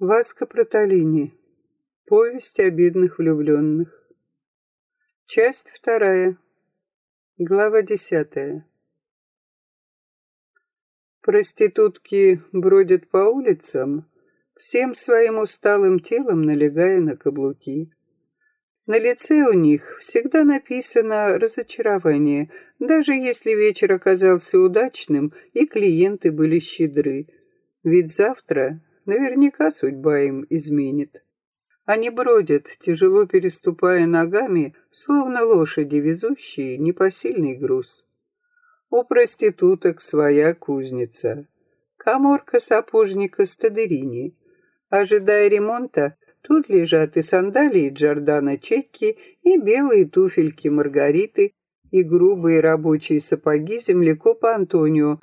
Васка Проталини. Повесть о бедных влюбленных. Часть вторая. Глава десятая. Проститутки бродят по улицам, всем своим усталым телом налегая на каблуки. На лице у них всегда написано разочарование, даже если вечер оказался удачным и клиенты были щедры. Ведь завтра Наверняка судьба им изменит. Они бродят, тяжело переступая ногами, словно лошади, везущие непосильный груз. У проституток своя кузница. Коморка сапожника Стадерини. Ожидая ремонта, тут лежат и сандалии Джордана Чекки, и белые туфельки Маргариты, и грубые рабочие сапоги землекопа Антонио.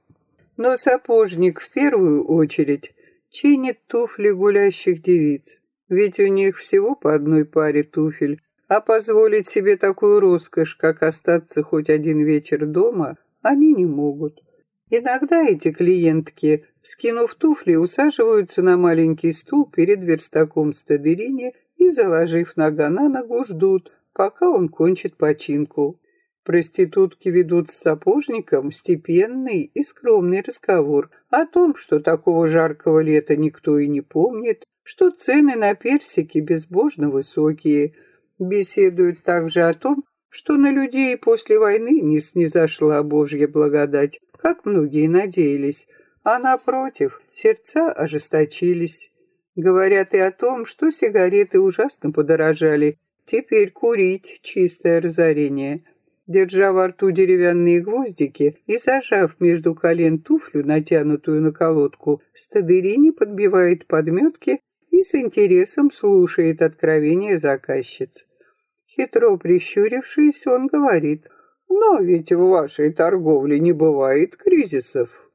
Но сапожник в первую очередь чинит туфли гулящих девиц, ведь у них всего по одной паре туфель, а позволить себе такую роскошь, как остаться хоть один вечер дома, они не могут. Иногда эти клиентки, скинув туфли, усаживаются на маленький стул перед верстаком Стадерине и, заложив нога на ногу, ждут, пока он кончит починку. Проститутки ведут с сапожником степенный и скромный разговор о том, что такого жаркого лета никто и не помнит, что цены на персики безбожно высокие. Беседуют также о том, что на людей после войны не снизошла Божья благодать, как многие надеялись, а напротив, сердца ожесточились. Говорят и о том, что сигареты ужасно подорожали, теперь курить — чистое разорение — Держа во рту деревянные гвоздики и зажав между колен туфлю, натянутую на колодку, Стадерини подбивает подметки и с интересом слушает откровения заказчиц. Хитро прищурившись, он говорит, «Но ведь в вашей торговле не бывает кризисов».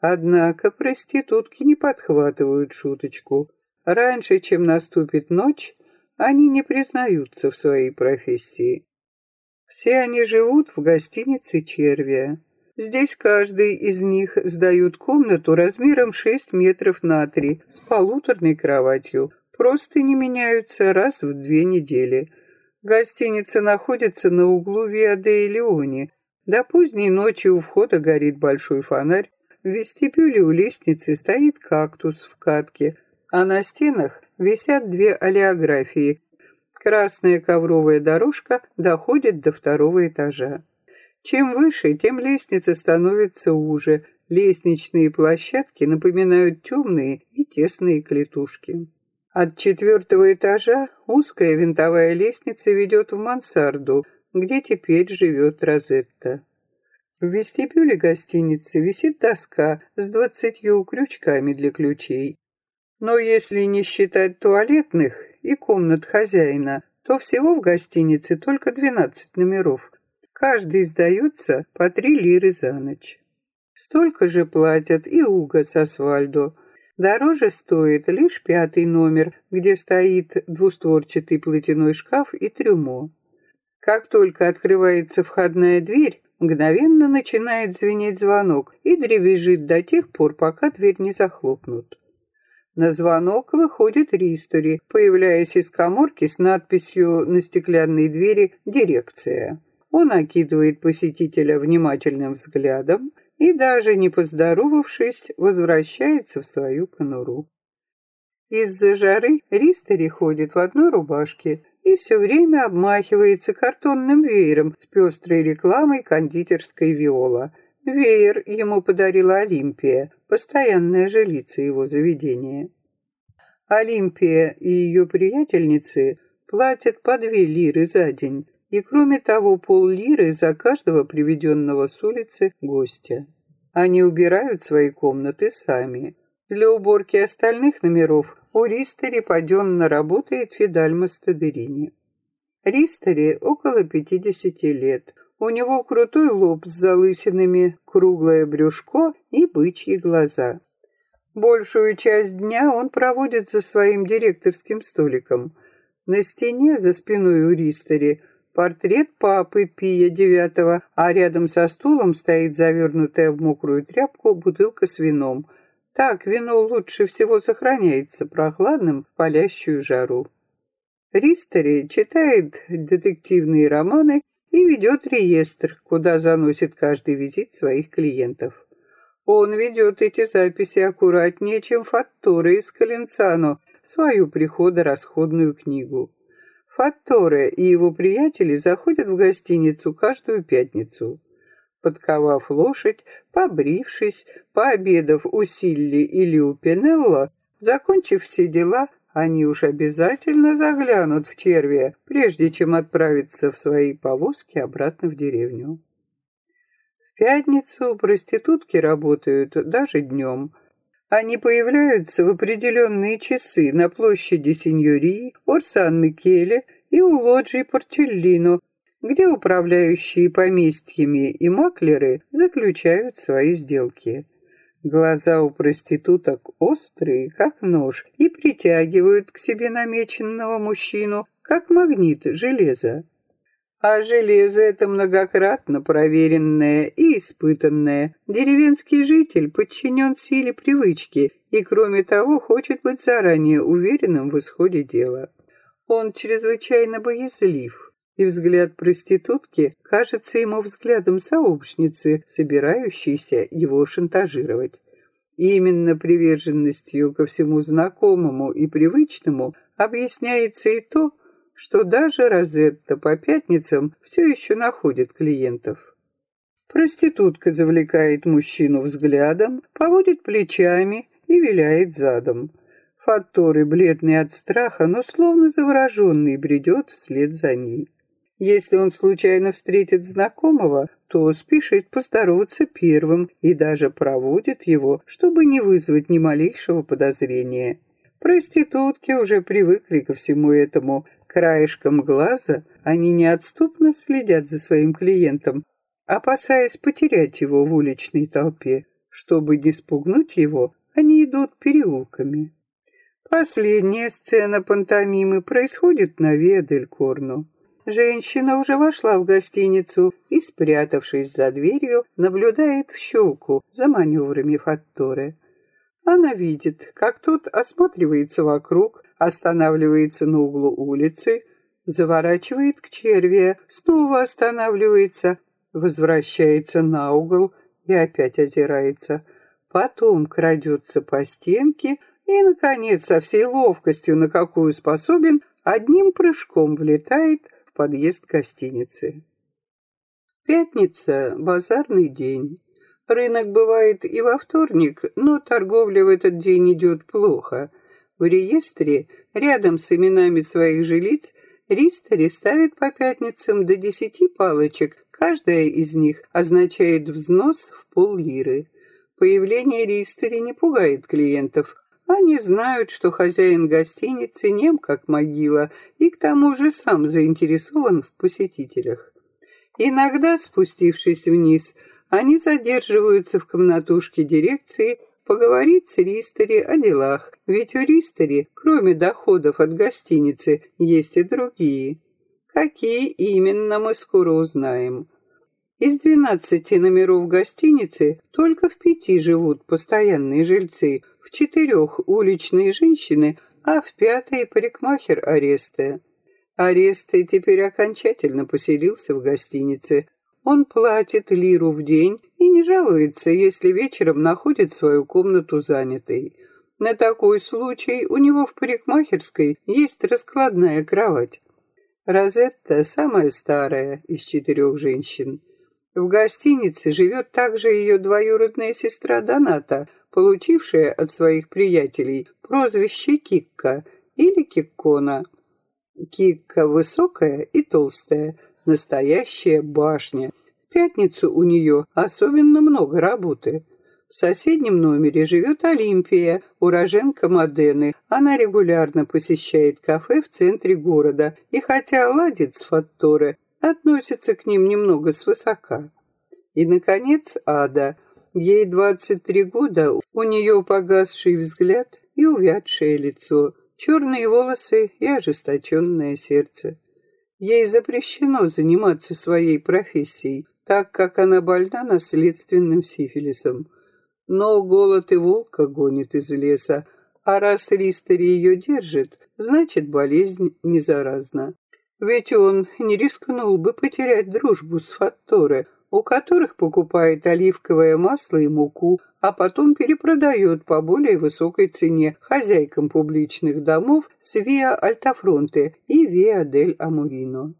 Однако проститутки не подхватывают шуточку. Раньше, чем наступит ночь, они не признаются в своей профессии. Все они живут в гостинице «Червия». Здесь каждый из них сдают комнату размером 6 метров на 3 с полуторной кроватью. Просто не меняются раз в две недели. Гостиница находится на углу Виа-де Леоне. До поздней ночи у входа горит большой фонарь. В вестибюле у лестницы стоит кактус в катке, а на стенах висят две олеографии Красная ковровая дорожка доходит до второго этажа. Чем выше, тем лестница становится уже. Лестничные площадки напоминают темные и тесные клетушки. От четвертого этажа узкая винтовая лестница ведет в мансарду, где теперь живет Розетта. В вестибюле гостиницы висит доска с двадцатью крючками для ключей. Но если не считать туалетных и комнат хозяина, то всего в гостинице только 12 номеров. Каждый сдается по три лиры за ночь. Столько же платят и Уго с Асфальдо. Дороже стоит лишь пятый номер, где стоит двустворчатый платяной шкаф и трюмо. Как только открывается входная дверь, мгновенно начинает звенеть звонок и дребезжит до тех пор, пока дверь не захлопнут. На звонок выходит Ристори, появляясь из коморки с надписью на стеклянной двери «Дирекция». Он окидывает посетителя внимательным взглядом и, даже не поздоровавшись, возвращается в свою конуру. Из-за жары Ристори ходит в одной рубашке и все время обмахивается картонным веером с пестрой рекламой кондитерской «Виола», Веер ему подарила Олимпия, постоянная жилица его заведения. Олимпия и ее приятельницы платят по две лиры за день, и кроме того пол-лиры за каждого приведенного с улицы гостя. Они убирают свои комнаты сами. Для уборки остальных номеров у Ристери паденно работает Фидальма Стадерини. Ристери около 50 лет. У него крутой лоб с залысинами, круглое брюшко и бычьи глаза. Большую часть дня он проводит за своим директорским столиком. На стене за спиной у Ристери портрет папы Пия IX, а рядом со стулом стоит завернутая в мокрую тряпку бутылка с вином. Так вино лучше всего сохраняется прохладным в палящую жару. Ристери читает детективные романы и ведет реестр, куда заносит каждый визит своих клиентов. Он ведет эти записи аккуратнее, чем Фатторе из Каленцано, свою приходо-расходную книгу. Фатторе и его приятели заходят в гостиницу каждую пятницу. Подковав лошадь, побрившись, пообедав у Силли или у Пенелло, закончив все дела, они уж обязательно заглянут в червя, прежде чем отправиться в свои повозки обратно в деревню. В пятницу проститутки работают даже днем. Они появляются в определенные часы на площади Синьории, Орсан-Микеле и у лоджии Порчеллино, где управляющие поместьями и маклеры заключают свои сделки. Глаза у проституток острые, как нож, и притягивают к себе намеченного мужчину, как магнит железа. А железо это многократно проверенное и испытанное. Деревенский житель подчинен силе привычки и, кроме того, хочет быть заранее уверенным в исходе дела. Он чрезвычайно боязлив, и взгляд проститутки кажется ему взглядом сообщницы, собирающейся его шантажировать. И именно приверженностью ко всему знакомому и привычному объясняется и то, что даже Розетта по пятницам все еще находит клиентов. Проститутка завлекает мужчину взглядом, поводит плечами и виляет задом. Факторы, бледный от страха, но словно завороженный, бредет вслед за ней. Если он случайно встретит знакомого, то спешит поздороваться первым и даже проводит его, чтобы не вызвать ни малейшего подозрения. Проститутки уже привыкли ко всему этому, Краешком глаза они неотступно следят за своим клиентом, опасаясь потерять его в уличной толпе. Чтобы не спугнуть его, они идут переулками. Последняя сцена пантомимы происходит на Виа-дель-Корно. Женщина уже вошла в гостиницу и, спрятавшись за дверью, наблюдает в щелку за маневрами Фатторе. Она видит, как тот осматривается вокруг, останавливается на углу улицы, заворачивает к черве, снова останавливается, возвращается на угол и опять озирается. Потом крадется по стенке и, наконец, со всей ловкостью, на какую способен, одним прыжком влетает подъезд гостиницы. Пятница — базарный день. Рынок бывает и во вторник, но торговля в этот день идет плохо — в реестре, рядом с именами своих жилиц, Ристери ставит по пятницам до десяти палочек, каждая из них означает взнос в пол-лиры. Появление Ристери не пугает клиентов. Они знают, что хозяин гостиницы нем как могила и к тому же сам заинтересован в посетителях. Иногда, спустившись вниз, они задерживаются в комнатушке дирекции поговорить с Ристери о делах, ведь у Ристери, кроме доходов от гостиницы, есть и другие. Какие именно, мы скоро узнаем. Из двенадцати номеров гостиницы только в пяти живут постоянные жильцы, в четырех уличные женщины, а в пятой парикмахер Аресте. Аресте теперь окончательно поселился в гостинице, он платит лиру в день и не жалуется, если вечером находит свою комнату занятой. На такой случай у него в парикмахерской есть раскладная кровать. Розетта самая старая из четырех женщин. В гостинице живет также ее двоюродная сестра Доната, получившая от своих приятелей прозвище Кикка или Киккона. Кикка высокая и толстая, настоящая башня. В пятницу у нее особенно много работы. В соседнем номере живет Олимпия, уроженка Модены. Она регулярно посещает кафе в центре города и, хотя ладит с Фатторе, относится к ним немного свысока. И, наконец, Ада. Ей 23 года, у нее погасший взгляд и увядшее лицо, черные волосы и ожесточенное сердце. Ей запрещено заниматься своей профессией, так как она больна наследственным сифилисом. Но голод и волка гонит из леса, а раз Ристери ее держит, значит болезнь не заразна. Ведь он не рискнул бы потерять дружбу с Фатторе, у которых покупает оливковое масло и муку, а потом перепродает по более высокой цене хозяйкам публичных домов с Виа Альтафронте и Виа дель Амурино.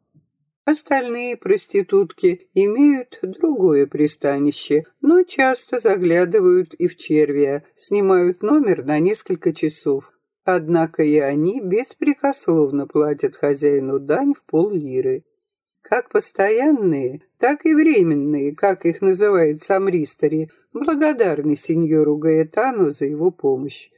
Остальные проститутки имеют другое пристанище, но часто заглядывают и в червя, снимают номер на несколько часов. Однако и они беспрекословно платят хозяину дань в поллиры. Как постоянные, так и временные, как их называет сам Ристери, благодарны сеньору Гаэтану за его помощь.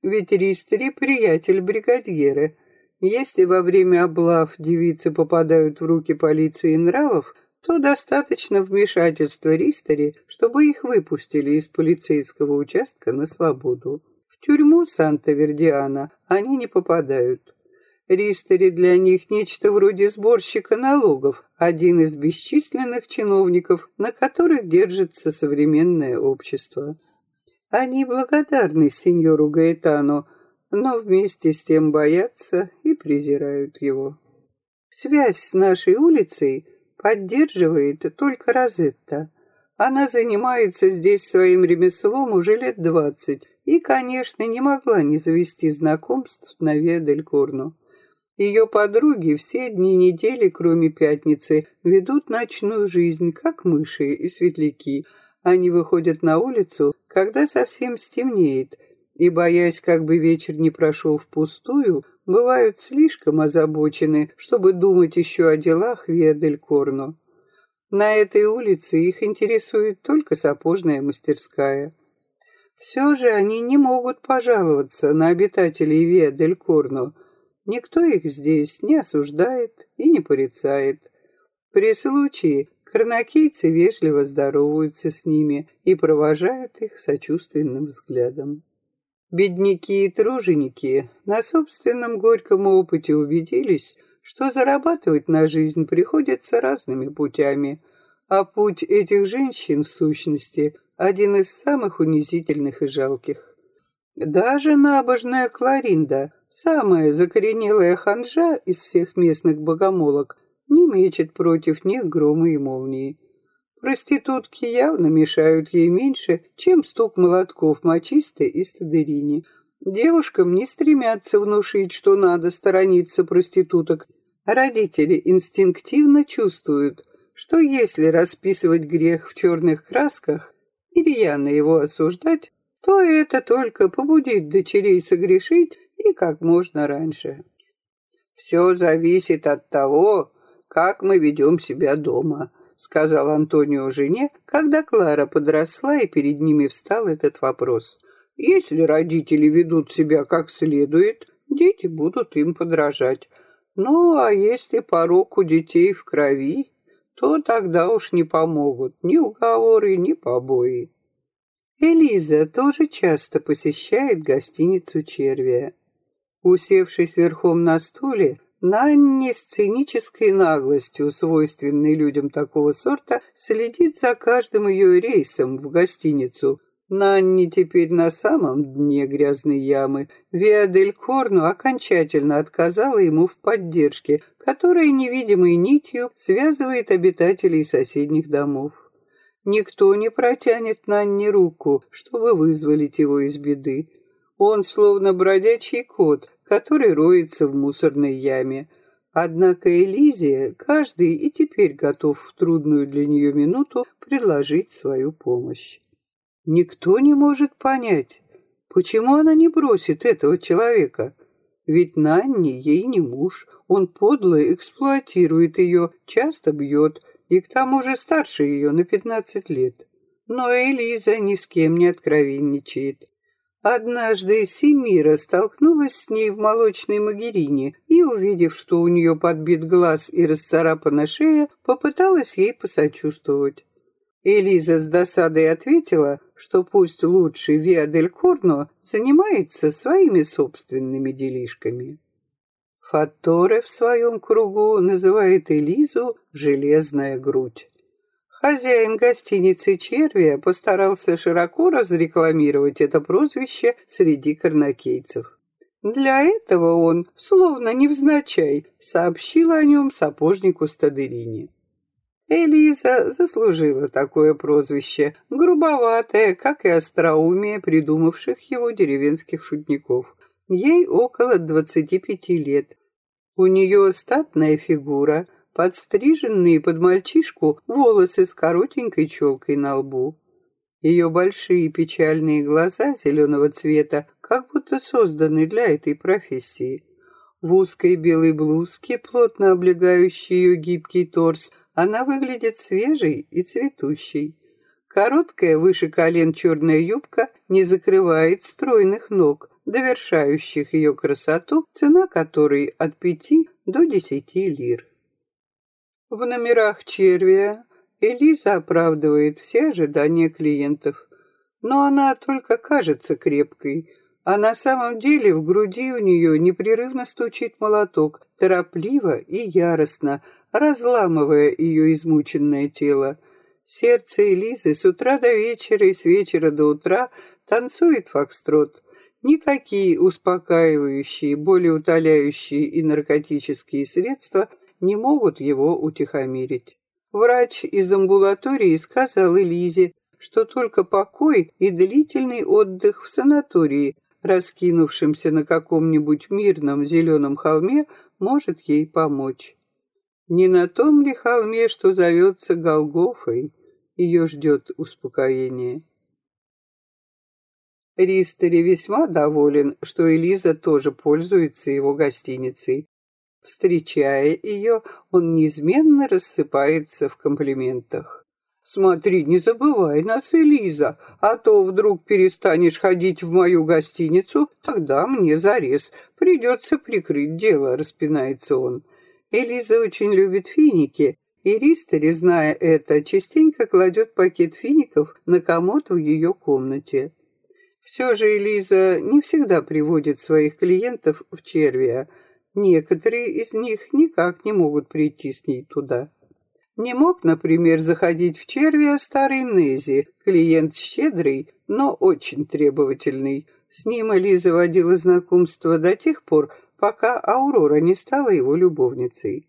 Ведь Ристери — приятель бригадьера — если во время облав девицы попадают в руки полиции нравов, то достаточно вмешательства Ристери, чтобы их выпустили из полицейского участка на свободу. В тюрьму Санта-Вердиана они не попадают. Ристери для них нечто вроде сборщика налогов, один из бесчисленных чиновников, на которых держится современное общество. Они благодарны сеньору Гаэтану, но вместе с тем боятся и презирают его. Связь с нашей улицей поддерживает только Розетта. Она занимается здесь своим ремеслом уже лет двадцать и, конечно, не могла не завести знакомств на Виа-дель-Корну. Ее подруги все дни недели, кроме пятницы, ведут ночную жизнь, как мыши и светляки. Они выходят на улицу, когда совсем стемнеет, и, боясь, как бы вечер не прошел впустую, бывают слишком озабочены, чтобы думать еще о делах Виадель-Корно. На этой улице их интересует только сапожная мастерская. Все же они не могут пожаловаться на обитателей Виа-дель-Корно. Никто их здесь не осуждает и не порицает. При случае карнакийцы вежливо здороваются с ними и провожают их сочувственным взглядом. Бедняки и труженики на собственном горьком опыте убедились, что зарабатывать на жизнь приходится разными путями, а путь этих женщин, в сущности, один из самых унизительных и жалких. Даже набожная Кларинда, самая закоренелая ханжа из всех местных богомолок, не мечет против них грома и молнии. Проститутки явно мешают ей меньше, чем стук молотков мочистой и стадерини. Девушкам не стремятся внушить, что надо сторониться проституток. Родители инстинктивно чувствуют, что если расписывать грех в черных красках или рьяно его осуждать, то это только побудит дочерей согрешить и как можно раньше. Все зависит от того, как мы ведем себя дома, сказал Антонио жене, когда Клара подросла и перед ними встал этот вопрос. Если родители ведут себя как следует, дети будут им подражать. Ну, а если порог у детей в крови, то тогда уж не помогут ни уговоры, ни побои. Элиза тоже часто посещает гостиницу Червия. Усевшись верхом на стуле, Нанни с цинической наглостью, свойственной людям такого сорта, следит за каждым ее рейсом в гостиницу. Нанни теперь на самом дне грязной ямы. Виадель Корну окончательно отказала ему в поддержке, которая невидимой нитью связывает обитателей соседних домов. Никто не протянет Нанни руку, чтобы вызволить его из беды. Он словно бродячий кот, который роется в мусорной яме. Однако Элизия каждый и теперь готов в трудную для нее минуту предложить свою помощь. Никто не может понять, почему она не бросит этого человека. Ведь Нанни ей не муж, он подло эксплуатирует ее, часто бьет, и к тому же старше ее на пятнадцать лет. Но Элиза ни с кем не откровенничает. Однажды Семира столкнулась с ней в молочной магерине и, увидев, что у нее подбит глаз и расцарапана шея, попыталась ей посочувствовать. Элиза с досадой ответила, что пусть лучше Виа дель Корно занимается своими собственными делишками. Фатторе в своем кругу называет Элизу «железная грудь». Хозяин гостиницы «Червия» постарался широко разрекламировать это прозвище среди карнакейцев. Для этого он, словно невзначай, сообщил о нем сапожнику Стадерини. Элиза заслужила такое прозвище, грубоватое, как и остроумие придумавших его деревенских шутников. Ей около двадцати пяти лет. У нее статная фигура – подстриженные под мальчишку волосы с коротенькой челкой на лбу. Ее большие печальные глаза зеленого цвета как будто созданы для этой профессии. В узкой белой блузке, плотно облегающей ее гибкий торс, она выглядит свежей и цветущей. Короткая выше колен черная юбка не закрывает стройных ног, довершающих ее красоту, цена которой от пяти до десяти лир. В номерах червя Элиза оправдывает все ожидания клиентов. Но она только кажется крепкой, а на самом деле в груди у нее непрерывно стучит молоток, торопливо и яростно, разламывая ее измученное тело. Сердце Элизы с утра до вечера и с вечера до утра танцует фокстрот. Никакие успокаивающие, болеутоляющие и наркотические средства не могут его утихомирить. Врач из амбулатории сказал Элизе, что только покой и длительный отдых в санатории, раскинувшемся на каком-нибудь мирном зеленом холме, может ей помочь. Не на том ли холме, что зовется Голгофой, ее ждет успокоение. Ристери весьма доволен, что Элиза тоже пользуется его гостиницей, Встречая ее, он неизменно рассыпается в комплиментах. «Смотри, не забывай нас, Элиза, а то вдруг перестанешь ходить в мою гостиницу, тогда мне зарез. Придется прикрыть дело», — распинается он. Элиза очень любит финики, и Ристери, зная это, частенько кладет пакет фиников на комод в ее комнате. Все же Элиза не всегда приводит своих клиентов в червя, Некоторые из них никак не могут прийти с ней туда. Не мог, например, заходить в червя старый Нези, клиент щедрый, но очень требовательный. С ним Элиза водила знакомство до тех пор, пока Аурора не стала его любовницей.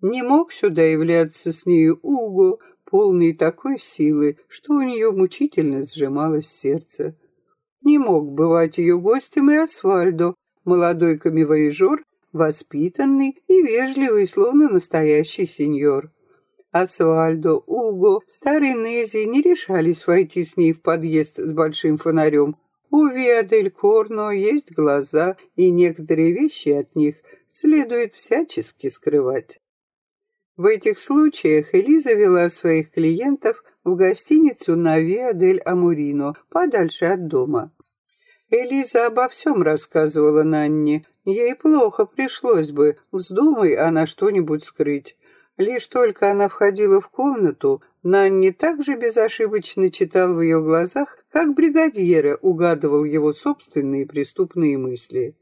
Не мог сюда являться с нею Уго, полный такой силы, что у нее мучительно сжималось сердце. Не мог бывать ее гостем и Асфальдо, молодой камевоежор, воспитанный и вежливый, словно настоящий сеньор. Асвальдо, Уго, старый Нези не решались войти с ней в подъезд с большим фонарем. У Виадель Корно есть глаза, и некоторые вещи от них следует всячески скрывать. В этих случаях Элиза вела своих клиентов в гостиницу на Виадель Амурино, подальше от дома. Элиза обо всем рассказывала Нанне, Ей плохо пришлось бы, вздумай она что-нибудь скрыть. Лишь только она входила в комнату, Нанни так же безошибочно читал в ее глазах, как бригадьера угадывал его собственные преступные мысли.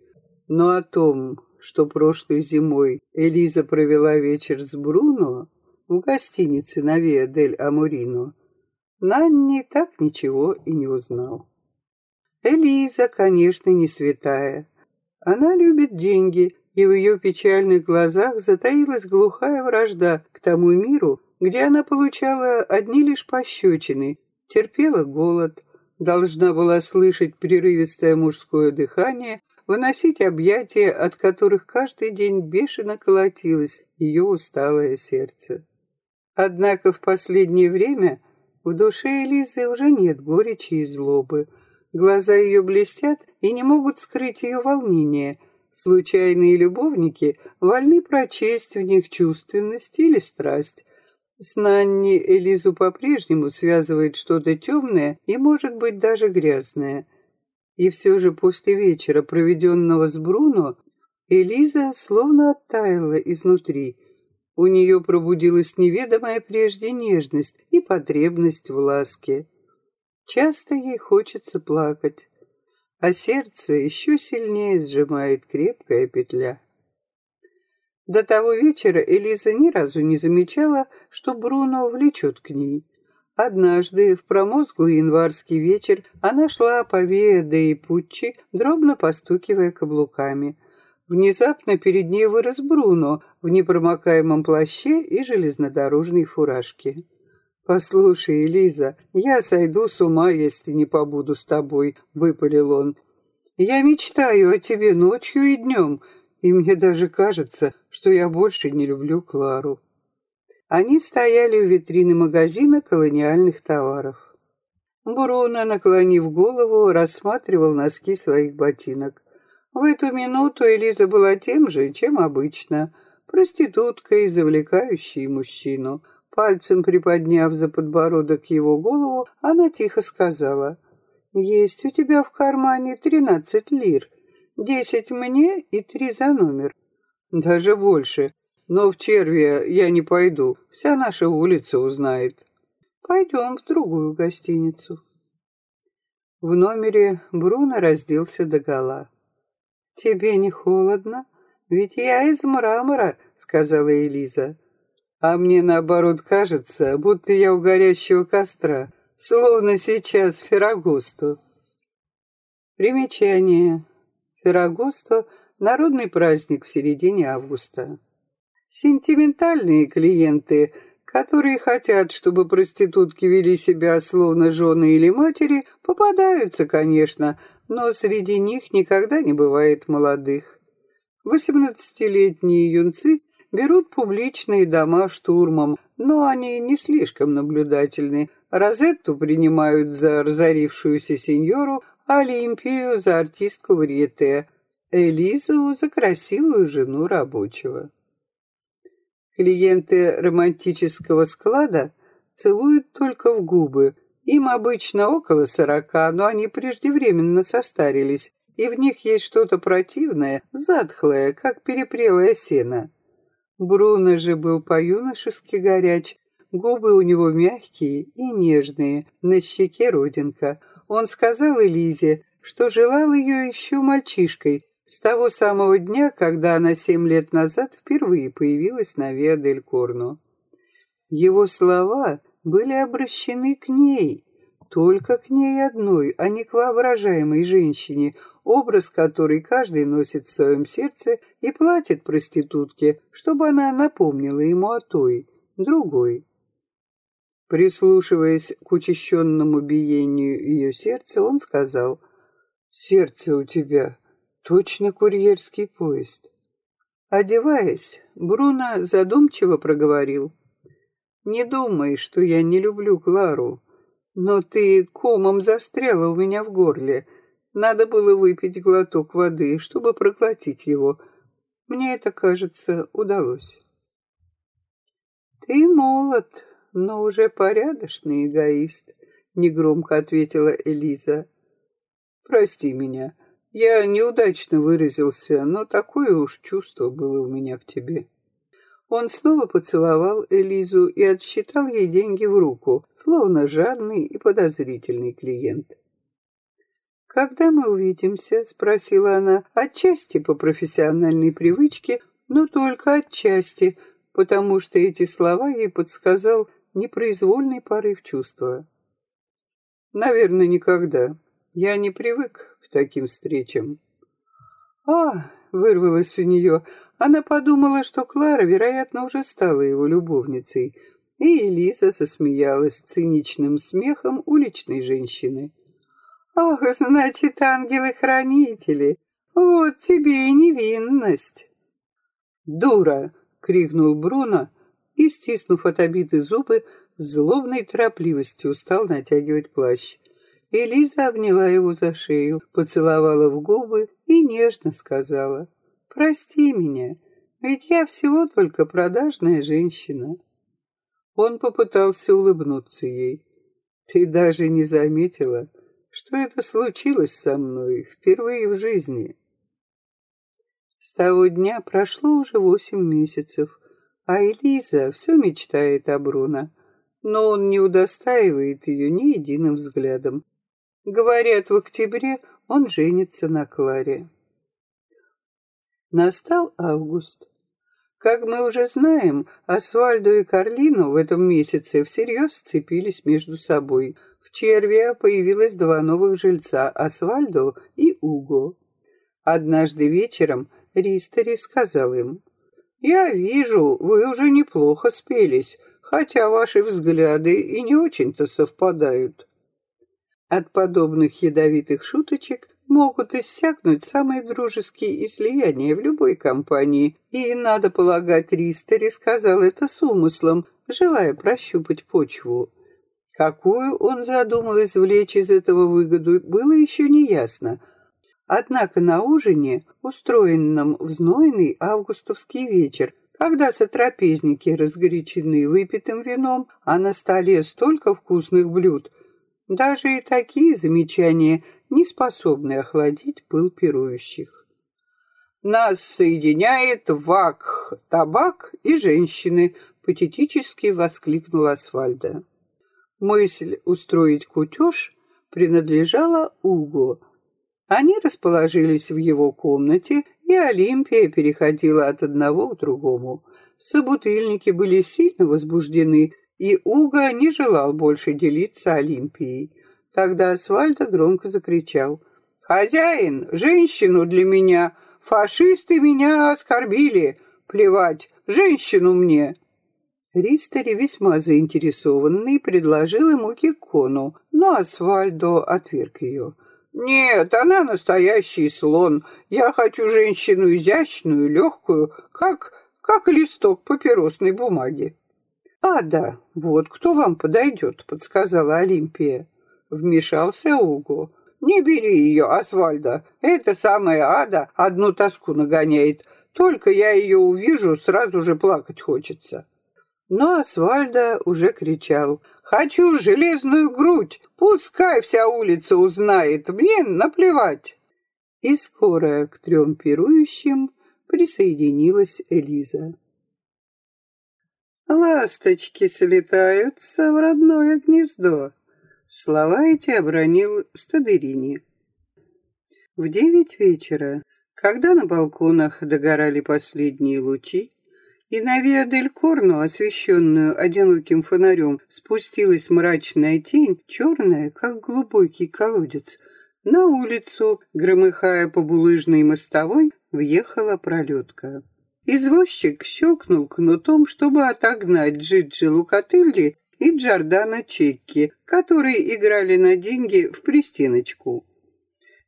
Но о том, что прошлой зимой Элиза провела вечер с Бруно в гостинице на Виа-дель-Амурино, Нанни так ничего и не узнал. Элиза, конечно, не святая, она любит деньги, и в ее печальных глазах затаилась глухая вражда к тому миру, где она получала одни лишь пощечины, терпела голод, должна была слышать прерывистое мужское дыхание, выносить объятия, от которых каждый день бешено колотилось ее усталое сердце. Однако в последнее время в душе Элизы уже нет горечи и злобы, Глаза ее блестят и не могут скрыть ее волнение. Случайные любовники вольны прочесть в них чувственность или страсть. С Нанни Элизу по-прежнему связывает что-то темное и, может быть, даже грязное. И все же после вечера, проведенного с Бруно, Элиза словно оттаяла изнутри. У нее пробудилась неведомая прежде нежность и потребность в ласке. Часто ей хочется плакать, а сердце еще сильнее сжимает крепкая петля. До того вечера Элиза ни разу не замечала, что Бруно влечет к ней. Однажды, в промозглый январский вечер, она шла по Вея де Пуччи, дробно постукивая каблуками. Внезапно перед ней вырос Бруно в непромокаемом плаще и железнодорожной фуражке. «Послушай, Элиза, я сойду с ума, если не побуду с тобой», — выпалил он. «Я мечтаю о тебе ночью и днем, и мне даже кажется, что я больше не люблю Клару». Они стояли у витрины магазина колониальных товаров. Бруно, наклонив голову, рассматривал носки своих ботинок. В эту минуту Элиза была тем же, чем обычно, проституткой, завлекающей мужчину. Пальцем приподняв за подбородок его голову, она тихо сказала, «Есть у тебя в кармане тринадцать лир, десять мне и три за номер». «Даже больше, но в черве я не пойду, вся наша улица узнает». «Пойдем в другую гостиницу». В номере Бруно разделся догола. «Тебе не холодно? Ведь я из мрамора», — сказала Элиза. А мне, наоборот, кажется, будто я у горящего костра, словно сейчас Феррагосту. Примечание. Феррагосто — народный праздник в середине августа. Сентиментальные клиенты, которые хотят, чтобы проститутки вели себя словно жены или матери, попадаются, конечно, но среди них никогда не бывает молодых. Восемнадцатилетние юнцы берут публичные дома штурмом, но они не слишком наблюдательны. Розетту принимают за разорившуюся сеньору, а Олимпию за артистку варьете, Элизу за красивую жену рабочего. Клиенты романтического склада целуют только в губы. Им обычно около сорока, но они преждевременно состарились, и в них есть что-то противное, затхлое, как перепрелое сено. Бруно же был по-юношески горяч, губы у него мягкие и нежные, на щеке родинка. Он сказал Элизе, что желал ее еще мальчишкой, с того самого дня, когда она семь лет назад впервые появилась на Виа-дель-Корно. Его слова были обращены к ней, только к ней одной, а не к воображаемой женщине, образ которой каждый носит в своем сердце и платит проститутке, чтобы она напомнила ему о той, другой. Прислушиваясь к учащенному биению ее сердца, он сказал, «Сердце у тебя точно курьерский поезд». Одеваясь, Бруно задумчиво проговорил, «Не думай, что я не люблю Клару, но ты комом застряла у меня в горле, надо было выпить глоток воды, чтобы проглотить его. Мне это, кажется, удалось. «Ты молод, но уже порядочный эгоист», — негромко ответила Элиза. «Прости меня. Я неудачно выразился, но такое уж чувство было у меня к тебе». Он снова поцеловал Элизу и отсчитал ей деньги в руку, словно жадный и подозрительный клиент. «Когда мы увидимся?» — спросила она, отчасти по профессиональной привычке, но только отчасти, потому что эти слова ей подсказал непроизвольный порыв чувства. «Наверное, никогда. Я не привык к таким встречам». «А!» — вырвалось у нее. Она подумала, что Клара, вероятно, уже стала его любовницей, и Элиза засмеялась циничным смехом уличной женщины. Ах, значит, ангелы-хранители, вот тебе и невинность. Дура! крикнул Бруно и, стиснув от обиды зубы, злобной торопливостью стал натягивать плащ. Элиза обняла его за шею, поцеловала в губы и нежно сказала, «Прости меня, ведь я всего только продажная женщина». Он попытался улыбнуться ей. «Ты даже не заметила, что это случилось со мной впервые в жизни. С того дня прошло уже восемь месяцев, а Элиза все мечтает о Бруно, но он не удостаивает ее ни единым взглядом. Говорят, в октябре он женится на Кларе. Настал август. Как мы уже знаем, Асвальдо и Карлино в этом месяце всерьез сцепились между собой. В Червия появилось два новых жильца – Асвальдо и Уго. Однажды вечером Ристери сказал им, «Я вижу, вы уже неплохо спелись, хотя ваши взгляды и не очень-то совпадают». От подобных ядовитых шуточек могут иссякнуть самые дружеские излияния в любой компании, и, надо полагать, Ристери сказал это с умыслом, желая прощупать почву. Какую он задумал извлечь из этого выгоду, было еще не ясно. Однако на ужине, устроенном в знойный августовский вечер, когда сотрапезники разгорячены выпитым вином, а на столе столько вкусных блюд, даже и такие замечания не способны охладить пыл пирующих. Нас соединяет вакх, табак и женщины, патетически воскликнул Асфальда. Мысль устроить кутеж принадлежала Уго. Они расположились в его комнате, и Олимпия переходила от одного к другому. Собутыльники были сильно возбуждены, и Уго не желал больше делиться Олимпией. Тогда Асфальда громко закричал. «Хозяин, женщину для меня! Фашисты меня оскорбили! Плевать, женщину мне!» Ристери, весьма заинтересованный, предложил ему кикону, но Асфальдо отверг ее. «Нет, она настоящий слон. Я хочу женщину изящную, легкую, как, как листок папиросной бумаги». «А, да, вот кто вам подойдет», — подсказала Олимпия. Вмешался Уго. «Не бери ее, Асфальда. Эта самая ада одну тоску нагоняет. Только я ее увижу, сразу же плакать хочется». Но Асфальда уже кричал. «Хочу железную грудь! Пускай вся улица узнает! Мне наплевать!» И скоро к трем пирующим присоединилась Элиза. «Ласточки слетаются в родное гнездо», Слова эти обронил Стадерини. В девять вечера, когда на балконах догорали последние лучи, и на Виа-дель-Корно, освещенную одиноким фонарем, спустилась мрачная тень, черная, как глубокий колодец. На улицу, громыхая по булыжной мостовой, въехала пролетка. Извозчик щелкнул кнутом, чтобы отогнать Джиджи Лукателли и Джордана Чекки, которые играли на деньги в пристиночку.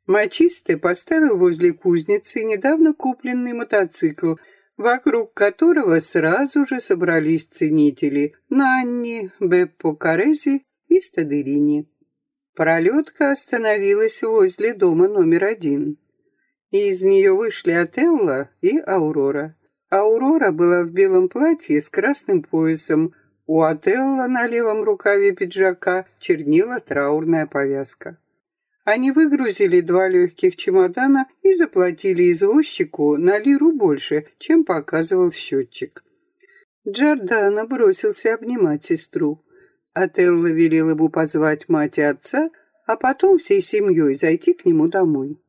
Мачисте поставил возле кузницы недавно купленный мотоцикл, вокруг которого сразу же собрались ценители Нанни, Беппо Карези и Стадерини. Пролетка остановилась возле дома номер один. Из нее вышли Отелло и Аурора. Аурора была в белом платье с красным поясом, у Отелла на левом рукаве пиджака чернила траурная повязка. Они выгрузили два легких чемодана и заплатили извозчику на лиру больше, чем показывал счетчик. Джордано бросился обнимать сестру. Отелло велел ему позвать мать и отца, а потом всей семьей зайти к нему домой.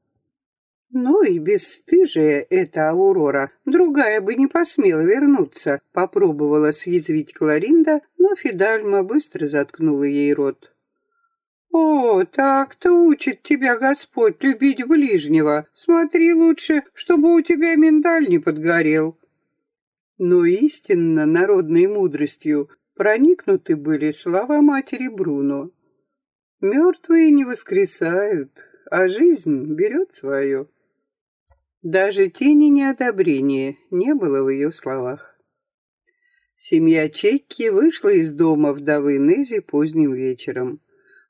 Ну и бесстыжая эта Аурора, другая бы не посмела вернуться, попробовала съязвить Кларинда, но Фидальма быстро заткнула ей рот. «О, так-то учит тебя Господь любить ближнего. Смотри лучше, чтобы у тебя миндаль не подгорел». Но истинно народной мудростью проникнуты были слова матери Бруно. «Мертвые не воскресают, а жизнь берет свое». Даже тени неодобрения не было в ее словах. Семья Чекки вышла из дома вдовы Нези поздним вечером.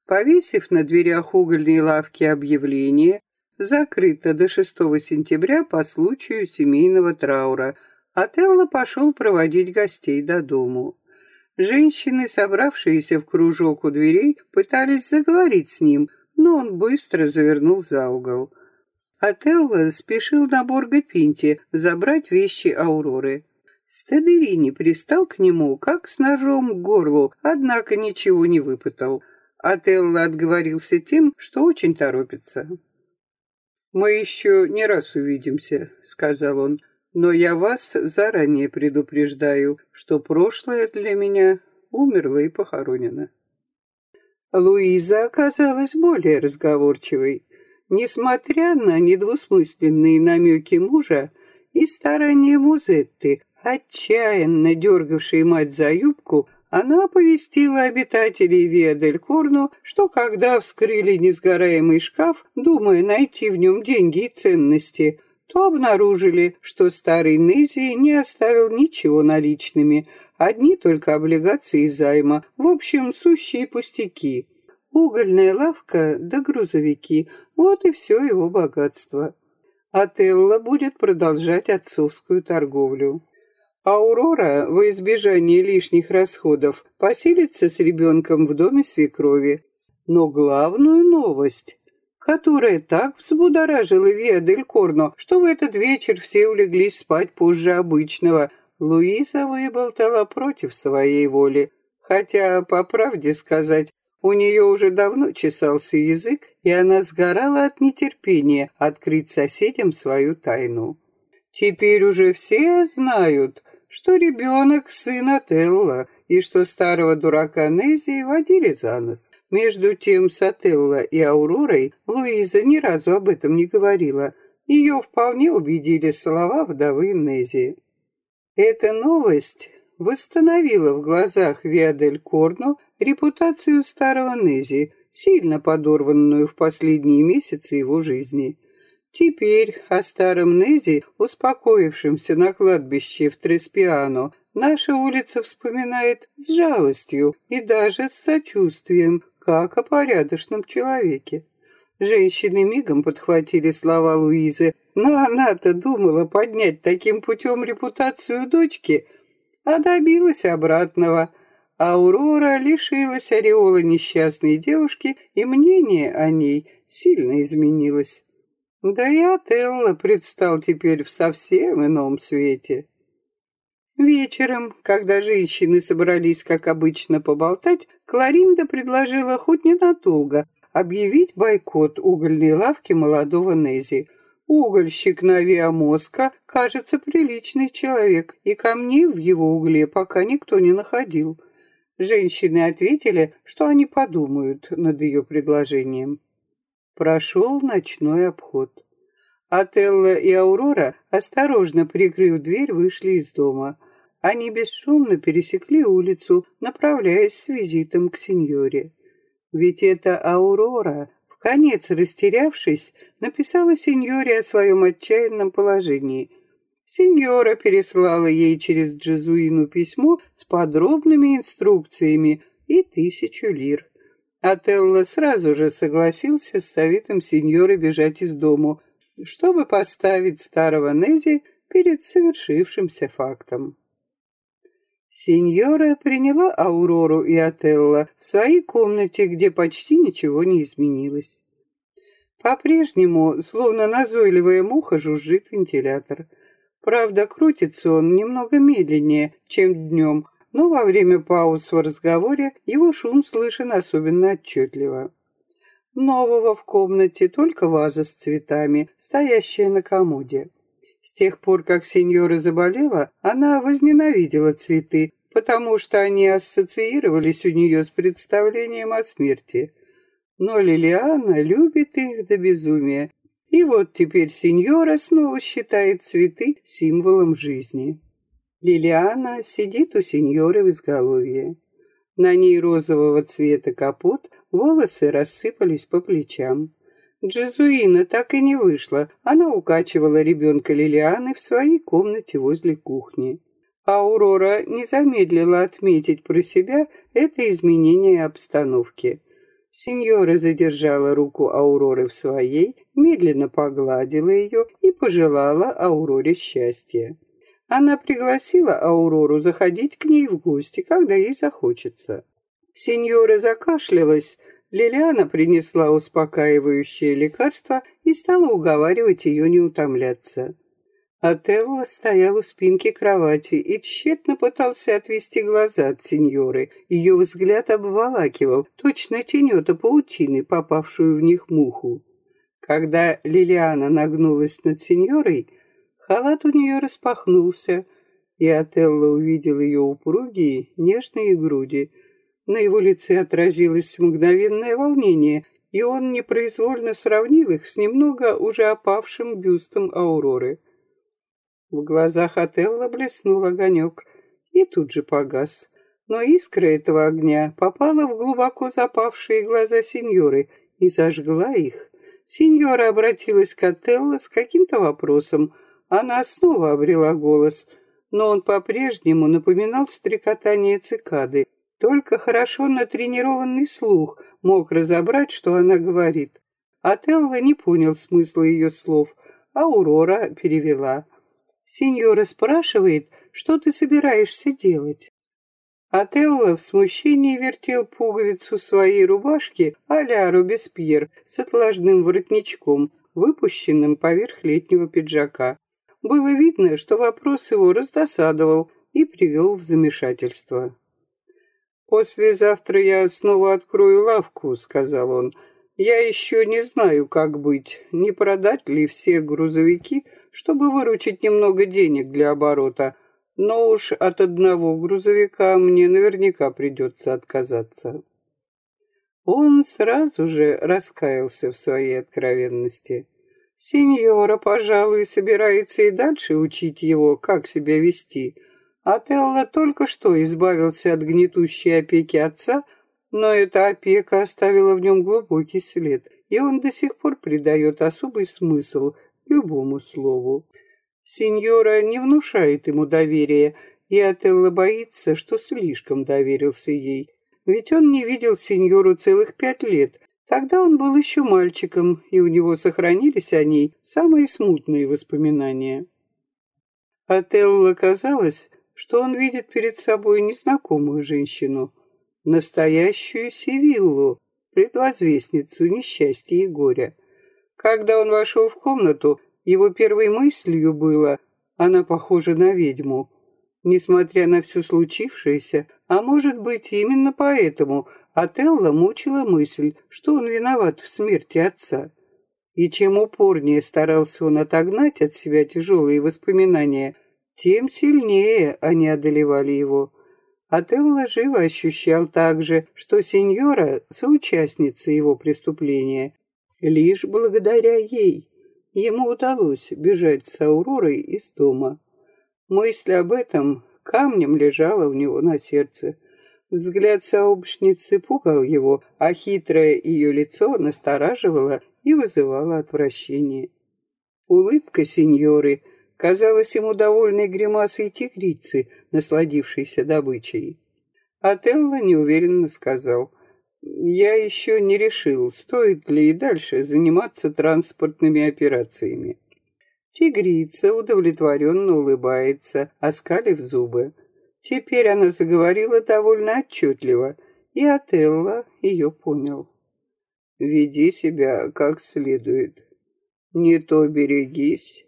Повесив на дверях угольной лавки объявление, закрыто до 6 сентября по случаю семейного траура, Отелло пошел проводить гостей до дому. Женщины, собравшиеся в кружок у дверей, пытались заговорить с ним, но он быстро завернул за угол. Отелло спешил на Борго-Пинте забрать вещи Ауроры. Стедерини пристал к нему, как с ножом к горлу, однако ничего не выпытал. Отелло отговорился тем, что очень торопится. «Мы еще не раз увидимся», — сказал он. Но я вас заранее предупреждаю, что прошлое для меня умерло и похоронено. Луиза оказалась более разговорчивой. Несмотря на недвусмысленные намеки мужа и старания Музетты, отчаянно дергавшей мать за юбку, она оповестила обитателей Виадель-Корно, что когда вскрыли несгораемый шкаф, думая найти в нем деньги и ценности, то обнаружили, что старый Нези не оставил ничего наличными, одни только облигации займа, в общем, сущие пустяки. Угольная лавка да грузовики — вот и все его богатство. Отелло будет продолжать отцовскую торговлю. Аурора, во избежание лишних расходов, поселится с ребенком в доме свекрови. Но главную новость, которая так взбудоражила Виа Дель Корно, что в этот вечер все улеглись спать позже обычного, Луиза выболтала против своей воли. Хотя, по правде сказать, у нее уже давно чесался язык, и она сгорала от нетерпения открыть соседям свою тайну. Теперь уже все знают, что ребенок сын Отелла, и что старого дурака Нези водили за нос. Между тем с Отелло и Ауророй Луиза ни разу об этом не говорила. Ее вполне убедили слова вдовы Нези. Эта новость восстановила в глазах Виадель Корно репутацию старого Нези, сильно подорванную в последние месяцы его жизни. Теперь о старом Нези, успокоившемся на кладбище в Треспиано, наша улица вспоминает с жалостью и даже с сочувствием, как о порядочном человеке. Женщины мигом подхватили слова Луизы, но она-то думала поднять таким путем репутацию дочки, а добилась обратного. Аурора лишилась ореола несчастной девушки, и мнение о ней сильно изменилось. Да и Отелло предстал теперь в совсем ином свете. Вечером, когда женщины собрались, как обычно, поболтать, Кларинда предложила хоть ненадолго объявить бойкот угольной лавки молодого Нези. Угольщик Навиамоска, кажется, приличный человек, и камней в его угле пока никто не находил. Женщины ответили, что они подумают над ее предложением. Прошел ночной обход. Отелло и Аурора, осторожно прикрыв дверь, вышли из дома. Они бесшумно пересекли улицу, направляясь с визитом к сеньоре. Ведь это Аурора, в конец растерявшись, написала сеньоре о своем отчаянном положении. Сеньора переслала ей через Джезуину письмо с подробными инструкциями и тысячу лир. Отелло сразу же согласился с советом сеньоры бежать из дому, чтобы поставить старого Нези перед совершившимся фактом. Сеньора приняла Аурору и Отелло в своей комнате, где почти ничего не изменилось. По-прежнему, словно назойливая муха, жужжит вентилятор. Правда, крутится он немного медленнее, чем днем, но во время пауз в разговоре его шум слышен особенно отчетливо. Нового в комнате только ваза с цветами, стоящая на комоде. С тех пор, как сеньора заболела, она возненавидела цветы, потому что они ассоциировались у нее с представлением о смерти. Но Лилиана любит их до безумия, и вот теперь сеньора снова считает цветы символом жизни. Лилиана сидит у сеньоры в изголовье. На ней розового цвета капот, волосы рассыпались по плечам. Джезуина так и не вышла, она укачивала ребенка Лилианы в своей комнате возле кухни. Аурора не замедлила отметить про себя это изменение обстановки. Сеньора задержала руку Ауроры в своей, медленно погладила ее и пожелала Ауроре счастья. Она пригласила Аурору заходить к ней в гости, когда ей захочется. Сеньора закашлялась, Лилиана принесла успокаивающее лекарство и стала уговаривать ее не утомляться. Отелло стоял у спинки кровати и тщетно пытался отвести глаза от сеньоры. Ее взгляд обволакивал, точно тенета паутины, попавшую в них муху. Когда Лилиана нагнулась над сеньорой, Халат у нее распахнулся, и Отелло увидел ее упругие, нежные груди. На его лице отразилось мгновенное волнение, и он непроизвольно сравнил их с немного уже опавшим бюстом Ауроры. В глазах Отелло блеснул огонек и тут же погас. Но искра этого огня попала в глубоко запавшие глаза сеньоры и зажгла их. Сеньора обратилась к Отелло с каким-то вопросом. Она снова обрела голос, но он по-прежнему напоминал стрекотание цикады. Только хорошо натренированный слух мог разобрать, что она говорит. Отелло не понял смысла ее слов, а Аурора перевела. «Сеньора спрашивает, что ты собираешься делать?» Отелло в смущении вертел пуговицу своей рубашки а-ля Робеспьер с отложным воротничком, выпущенным поверх летнего пиджака. Было видно, что вопрос его раздосадовал и привел в замешательство. «Послезавтра я снова открою лавку», — сказал он. «Я еще не знаю, как быть, не продать ли все грузовики, чтобы выручить немного денег для оборота, но уж от одного грузовика мне наверняка придется отказаться». Он сразу же раскаялся в своей откровенности. Сеньора, пожалуй, собирается и дальше учить его, как себя вести — Отелло только что избавился от гнетущей опеки отца, но эта опека оставила в нем глубокий след, и он до сих пор придает особый смысл любому слову. Сеньора не внушает ему доверия, и Отелло боится, что слишком доверился ей. Ведь он не видел сеньору целых пять лет. Тогда он был еще мальчиком, и у него сохранились о ней самые смутные воспоминания. Отелло казалось, что он видит перед собой незнакомую женщину, настоящую Сивиллу, предвозвестницу несчастья и горя. Когда он вошел в комнату, его первой мыслью было «она похожа на ведьму». Несмотря на все случившееся, а может быть именно поэтому, Отелло мучила мысль, что он виноват в смерти отца. И чем упорнее старался он отогнать от себя тяжелые воспоминания, тем сильнее они одолевали его. Отелло живо ощущал также, что сеньора — соучастница его преступления. Лишь благодаря ей ему удалось бежать с Ауророй из дома. Мысль об этом камнем лежала у него на сердце. Взгляд сообщницы пугал его, а хитрое ее лицо настораживало и вызывало отвращение. Улыбка сеньоры казалась ему довольной гримасой тигрицы, насладившейся добычей. Отелло неуверенно сказал, «Я еще не решил, стоит ли и дальше заниматься транспортными операциями». Тигрица удовлетворенно улыбается, оскалив зубы. Теперь она заговорила довольно отчетливо, и Отелло ее понял. «Веди себя как следует. Не то берегись,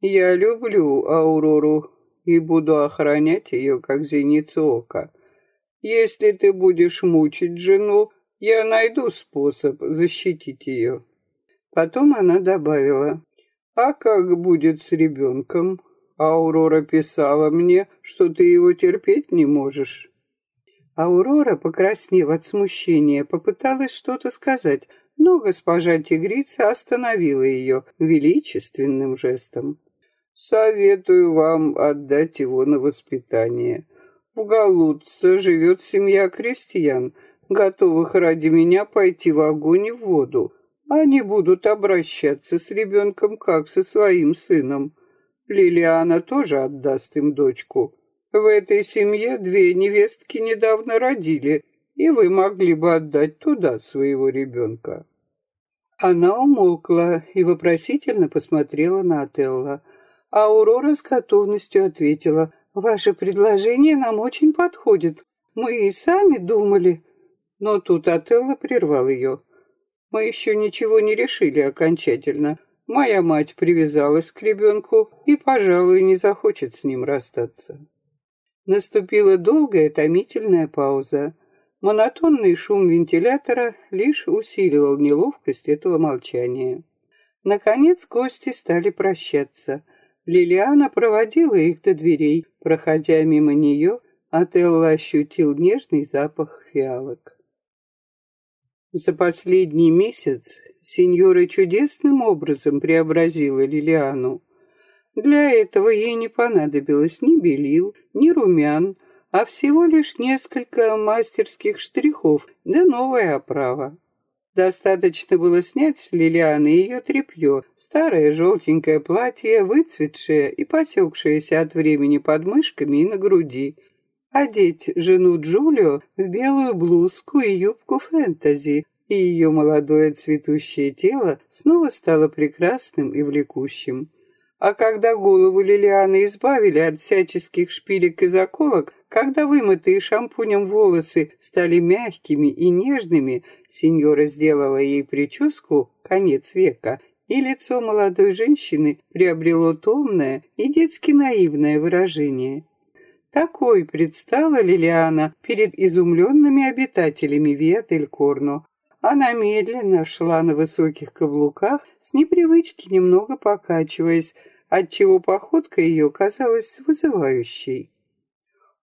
я люблю Аурору и буду охранять ее, как зеницу ока. Если ты будешь мучить жену, я найду способ защитить ее. Потом она добавила, а как будет с ребенком? Аурора писала мне, что ты его терпеть не можешь. Аурора, покраснев от смущения, попыталась что-то сказать, но госпожа тигрица остановила ее величественным жестом. Советую вам отдать его на воспитание. В Галутце живет семья крестьян, готовых ради меня пойти в огонь и в воду. Они будут обращаться с ребенком, как со своим сыном. Лилиана тоже отдаст им дочку. В этой семье две невестки недавно родили, и вы могли бы отдать туда своего ребенка». Она умолкла и вопросительно посмотрела на Отелло. Аурора с готовностью ответила, «Ваше предложение нам очень подходит. Мы и сами думали». Но тут Отелло прервал ее. «Мы еще ничего не решили окончательно. Моя мать привязалась к ребенку и, пожалуй, не захочет с ним расстаться». Наступила долгая томительная пауза. Монотонный шум вентилятора лишь усиливал неловкость этого молчания. Наконец гости стали прощаться — Лилиана проводила их до дверей. Проходя мимо нее, Отелло ощутил нежный запах фиалок. За последний месяц сеньора чудесным образом преобразила Лилиану. Для этого ей не понадобилось ни белил, ни румян, а всего лишь несколько мастерских штрихов да новая оправа. Достаточно было снять с Лилианы ее тряпье, старое желтенькое платье, выцветшее и посекшееся от времени под мышками и на груди, одеть жену Джулио в белую блузку и юбку фэнтези, и ее молодое цветущее тело снова стало прекрасным и влекущим. А когда голову Лилианы избавили от всяческих шпилек и заколок, когда вымытые шампунем волосы стали мягкими и нежными, сеньора сделала ей прическу «конец века», и лицо молодой женщины приобрело томное и детски наивное выражение. Такой предстала Лилиана перед изумленными обитателями Виатель-Корно. Она медленно шла на высоких каблуках, с непривычки немного покачиваясь, отчего походка ее казалась вызывающей.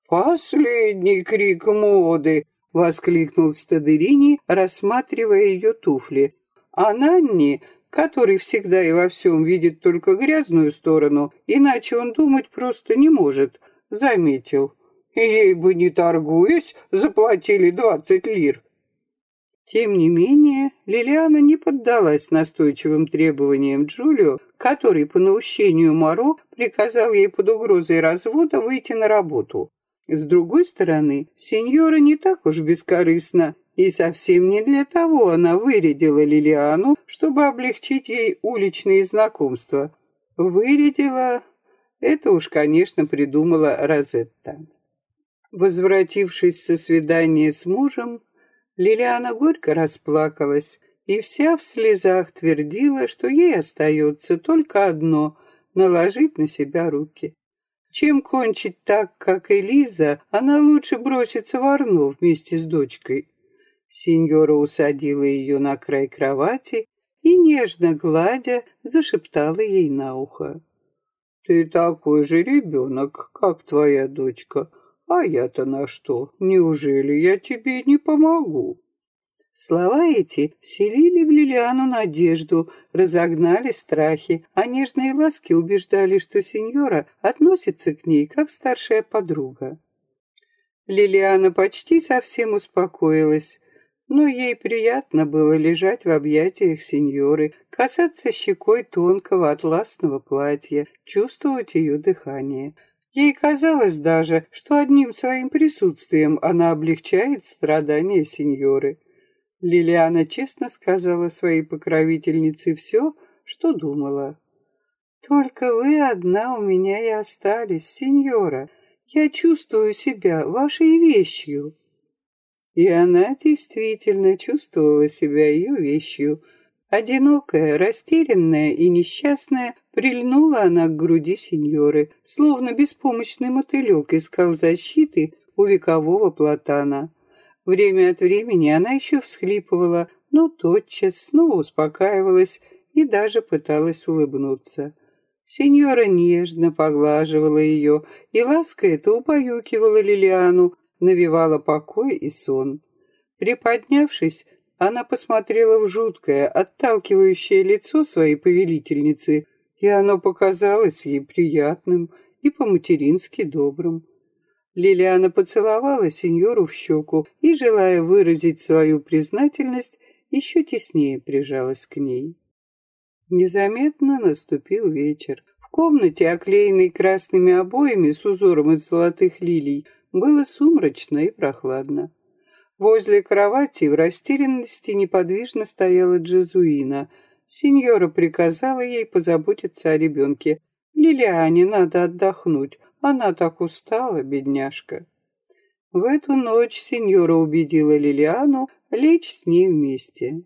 «Последний крик моды!» — воскликнул Стадерини, рассматривая ее туфли. А Нанни, который всегда и во всем видит только грязную сторону, иначе он думать просто не может, заметил. Ей бы не торгуясь, заплатили двадцать лир. Тем не менее, Лилиана не поддалась настойчивым требованиям Джулио, который по наущению Моро приказал ей под угрозой развода выйти на работу. С другой стороны, сеньора не так уж бескорыстна, и совсем не для того она вырядила Лилиану, чтобы облегчить ей уличные знакомства. Вырядила... Это уж, конечно, придумала Розетта. Возвратившись со свидания с мужем, Лилиана горько расплакалась и вся в слезах твердила, что ей остается только одно — наложить на себя руки. Чем кончить так, как Элиза, она лучше бросится в Арно вместе с дочкой. Сеньора усадила ее на край кровати и, нежно гладя, зашептала ей на ухо. «Ты такой же ребенок, как твоя дочка, а я-то на что? Неужели я тебе не помогу?» Слова эти вселили в Лилиану надежду, разогнали страхи, а нежные ласки убеждали, что сеньора относится к ней как старшая подруга. Лилиана почти совсем успокоилась, но ей приятно было лежать в объятиях сеньоры, касаться щекой тонкого атласного платья, чувствовать ее дыхание. Ей казалось даже, что одним своим присутствием она облегчает страдания сеньоры. Лилиана честно сказала своей покровительнице все, что думала. «Только вы одна у меня и остались, сеньора. Я чувствую себя вашей вещью». И она действительно чувствовала себя ее вещью. Одинокая, растерянная и несчастная, прильнула она к груди сеньоры, словно беспомощный мотылек искал защиты у векового платана. Время от времени она еще всхлипывала, но тотчас снова успокаивалась и даже пыталась улыбнуться. Сеньора нежно поглаживала ее, и ласка это убаюкивала Лилиану, навевала покой и сон. Приподнявшись, она посмотрела в жуткое, отталкивающее лицо своей повелительницы, и оно показалось ей приятным и по-матерински добрым. Лилиана поцеловала сеньору в щеку и, желая выразить свою признательность, еще теснее прижалась к ней. Незаметно наступил вечер. В комнате, оклеенной красными обоями с узором из золотых лилий, было сумрачно и прохладно. Возле кровати в растерянности неподвижно стояла Джезуина. Сеньора приказала ей позаботиться о ребенке. Лилиане надо отдохнуть. Она так устала, бедняжка. В эту ночь сеньора убедила Лилиану лечь с ней вместе.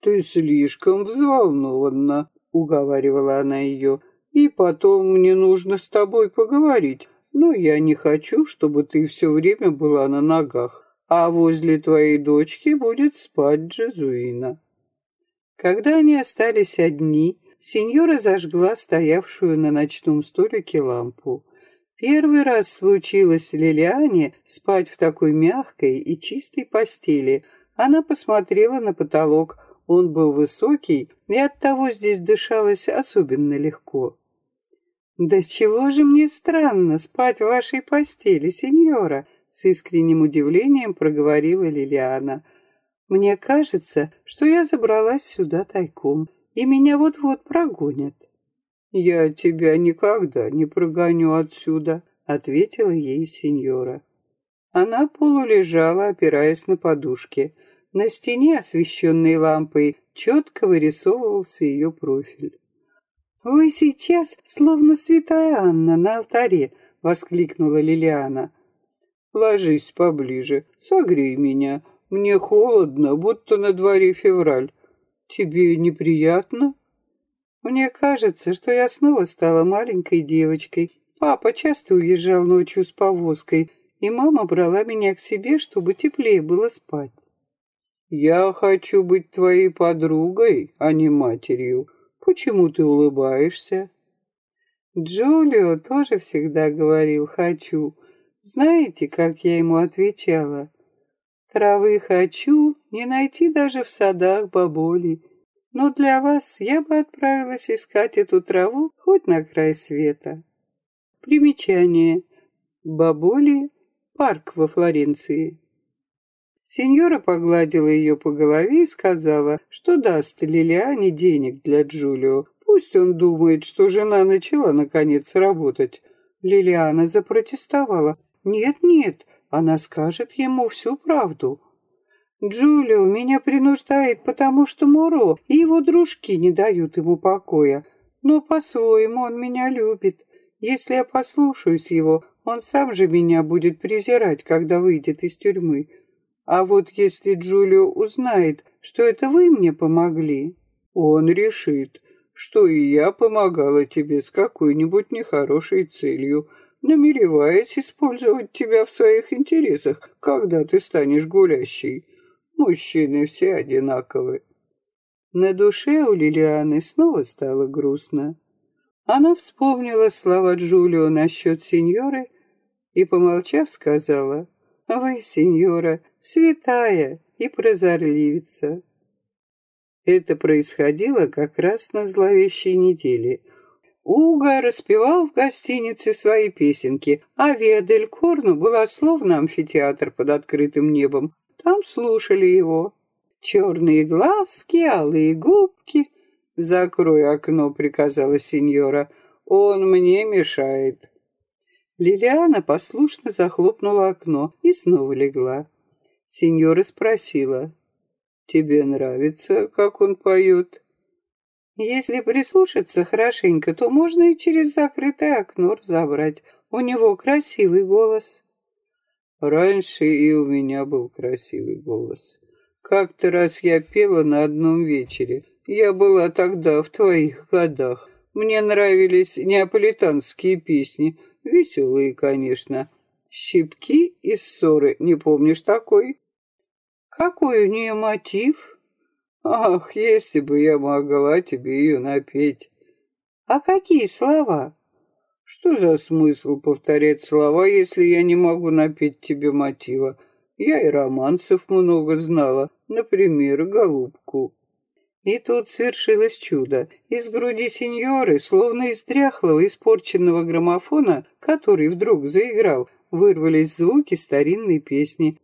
«Ты слишком взволнованна», — уговаривала она ее. «И потом мне нужно с тобой поговорить, но я не хочу, чтобы ты все время была на ногах, а возле твоей дочки будет спать Джезуина». Когда они остались одни, сеньора зажгла стоявшую на ночном столике лампу. Первый раз случилось Лилиане спать в такой мягкой и чистой постели. Она посмотрела на потолок. Он был высокий, и оттого здесь дышалось особенно легко. «Да чего же мне странно спать в вашей постели, сеньора?» С искренним удивлением проговорила Лилиана. «Мне кажется, что я забралась сюда тайком, и меня вот-вот прогонят». «Я тебя никогда не прогоню отсюда», — ответила ей сеньора. Она полулежала, опираясь на подушке. На стене, освещенной лампой, четко вырисовывался ее профиль. «Вы сейчас словно святая Анна на алтаре!» — воскликнула Лилиана. «Ложись поближе, согрей меня. Мне холодно, будто на дворе февраль. Тебе неприятно?» Мне кажется, что я снова стала маленькой девочкой. Папа часто уезжал ночью с повозкой, и мама брала меня к себе, чтобы теплее было спать. Я хочу быть твоей подругой, а не матерью. Почему ты улыбаешься? Джулио тоже всегда говорил «хочу». Знаете, как я ему отвечала? Травы хочу не найти даже в садах баболи. Но для вас я бы отправилась искать эту траву хоть на край света. Примечание. Баболи — парк во Флоренции. Сеньора погладила ее по голове и сказала, что даст Лилиане денег для Джулио. Пусть он думает, что жена начала, наконец, работать. Лилиана запротестовала. «Нет-нет, она скажет ему всю правду. Джулио меня принуждает, потому что Моро и его дружки не дают ему покоя. Но по-своему он меня любит. Если я послушаюсь его, он сам же меня будет презирать, когда выйдет из тюрьмы. А вот если Джулио узнает, что это вы мне помогли, он решит, что и я помогала тебе с какой-нибудь нехорошей целью, намереваясь использовать тебя в своих интересах, когда ты станешь гулящей. Мужчины все одинаковы. На душе у Лилианы снова стало грустно. Она вспомнила слова Джулио насчет сеньоры и, помолчав, сказала, «Вы, сеньора, святая и прозорливица». Это происходило как раз на зловещей неделе. Уга распевал в гостинице свои песенки, а Виадель Корну была словно амфитеатр под открытым небом, там слушали его. Черные глазки, алые губки. «Закрой окно», — приказала сеньора. «Он мне мешает». Лилиана послушно захлопнула окно и снова легла. Сеньора спросила. «Тебе нравится, как он поет?» «Если прислушаться хорошенько, то можно и через закрытое окно разобрать. У него красивый голос». Раньше и у меня был красивый голос. Как-то раз я пела на одном вечере. Я была тогда в твоих годах. Мне нравились неаполитанские песни, веселые, конечно. Щипки и ссоры, не помнишь такой? Какой у нее мотив? Ах, если бы я могла тебе ее напеть. А какие слова? Что за смысл повторять слова, если я не могу напеть тебе мотива? Я и романсов много знала, например, «Голубку». И тут свершилось чудо. Из груди сеньоры, словно из дряхлого, испорченного граммофона, который вдруг заиграл, вырвались звуки старинной песни.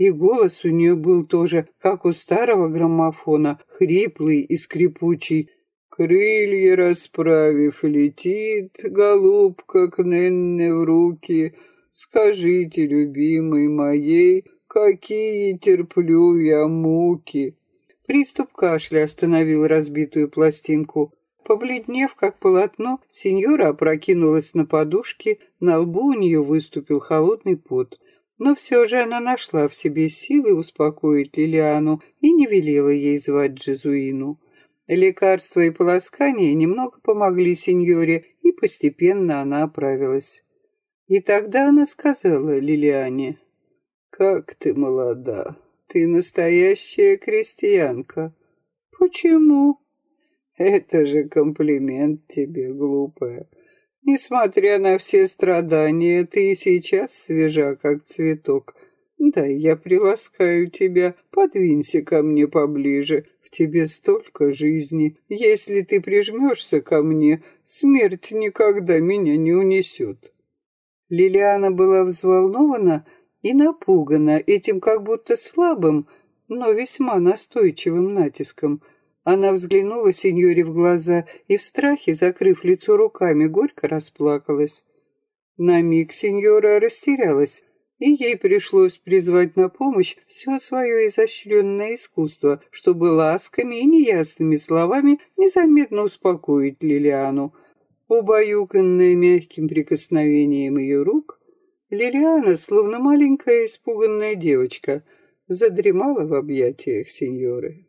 И голос у нее был тоже, как у старого граммофона, хриплый и скрипучий, Крылья расправив, летит голубка к Ненне в руки. Скажите, любимой моей, какие терплю я муки. Приступ кашля остановил разбитую пластинку. Побледнев, как полотно, сеньора опрокинулась на подушке, на лбу у нее выступил холодный пот. Но все же она нашла в себе силы успокоить Лилиану и не велела ей звать Джезуину. Лекарства и полоскания немного помогли сеньоре, и постепенно она оправилась. И тогда она сказала Лилиане, «Как ты молода! Ты настоящая крестьянка!» «Почему?» Это же комплимент тебе, глупая. Несмотря на все страдания, ты и сейчас свежа, как цветок. Дай я приласкаю тебя, подвинься ко мне поближе. В тебе столько жизни. Если ты прижмешься ко мне, смерть никогда меня не унесет. Лилиана была взволнована и напугана этим как будто слабым, но весьма настойчивым натиском. Она взглянула сеньоре в глаза и в страхе, закрыв лицо руками, горько расплакалась. На миг сеньора растерялась, и ей пришлось призвать на помощь все свое изощренное искусство, чтобы ласками и неясными словами незаметно успокоить Лилиану. Убаюканная мягким прикосновением ее рук, Лилиана, словно маленькая испуганная девочка, задремала в объятиях сеньоры.